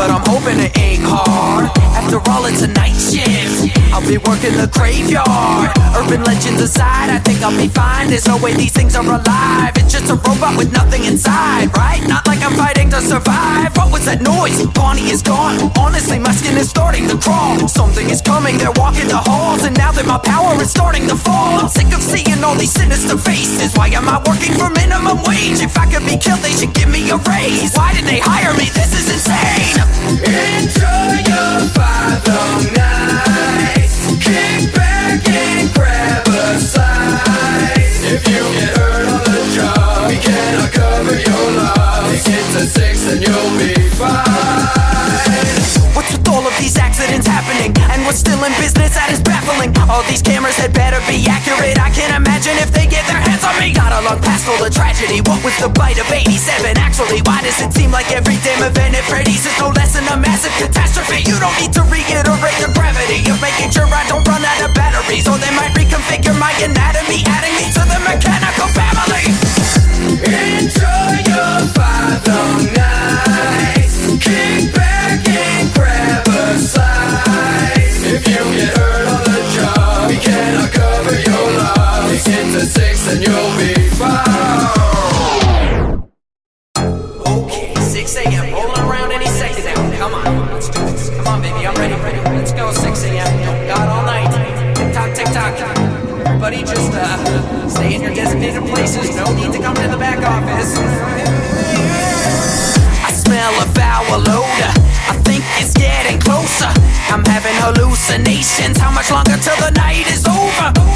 but I'm hoping it ain't hard. After all, it's a night work in the graveyard. Urban legends aside, I think I'll be fine. There's no way these things are alive. It's just a robot with nothing inside, right? Not like I'm fighting to survive. What was that noise? Bonnie is gone. Honestly, my skin is starting to crawl. Something is coming, they're walking the halls. And now that my power is starting to fall, I'm sick of seeing all these sinister faces. Why am I working for minimum wage? If I could be killed, they should give me a raise. Why did they hire me? This is insane. Enjoy your five long these accidents happening? And what's still in business that is baffling? All these cameras had better be accurate. I can't imagine if they get their hands on me. Gotta look past all the tragedy. What was the bite of 87? Actually, why does it seem like every damn event at Freddy's is no less than a massive catastrophe? You don't need to reiterate the gravity of making sure I don't 6 a.m. rolling around any second now. Come on, let's do this. Come on, baby, I'm ready. ready. Let's go, 6 a.m. God all night. Tick tock, tick tock. Everybody just uh, stay in your designated places. No need to come to the back office. I smell a foul odor. I think it's getting closer. I'm having hallucinations. How much longer till the night is over?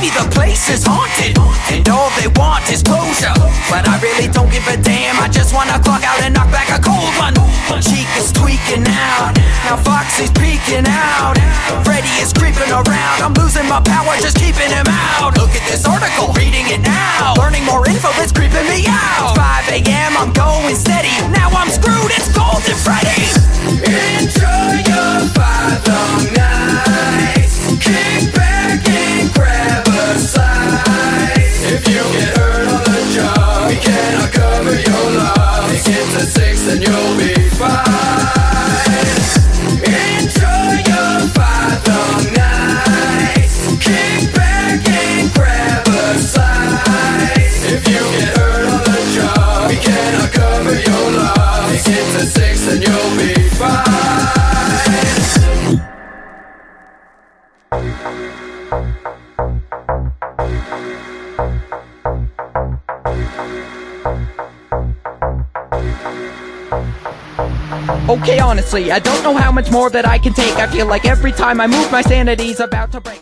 Maybe the place is haunted, and all they want is closure. But I really don't give a damn. I just wanna clock out and knock back a cold one. Chica's tweaking out. Now Foxy's peeking out. Freddy is creeping around. I'm losing my power, just keeping him out. Look at this article, reading it now. Learning more info that's creeping me out. 5 a.m. I'm going steady. Now I'm screwed. It's Golden Freddy. Enjoy your five cannot cover your loss. Get to six and you'll be Okay, honestly, I don't know how much more that I can take. I feel like every time I move, my sanity's about to break.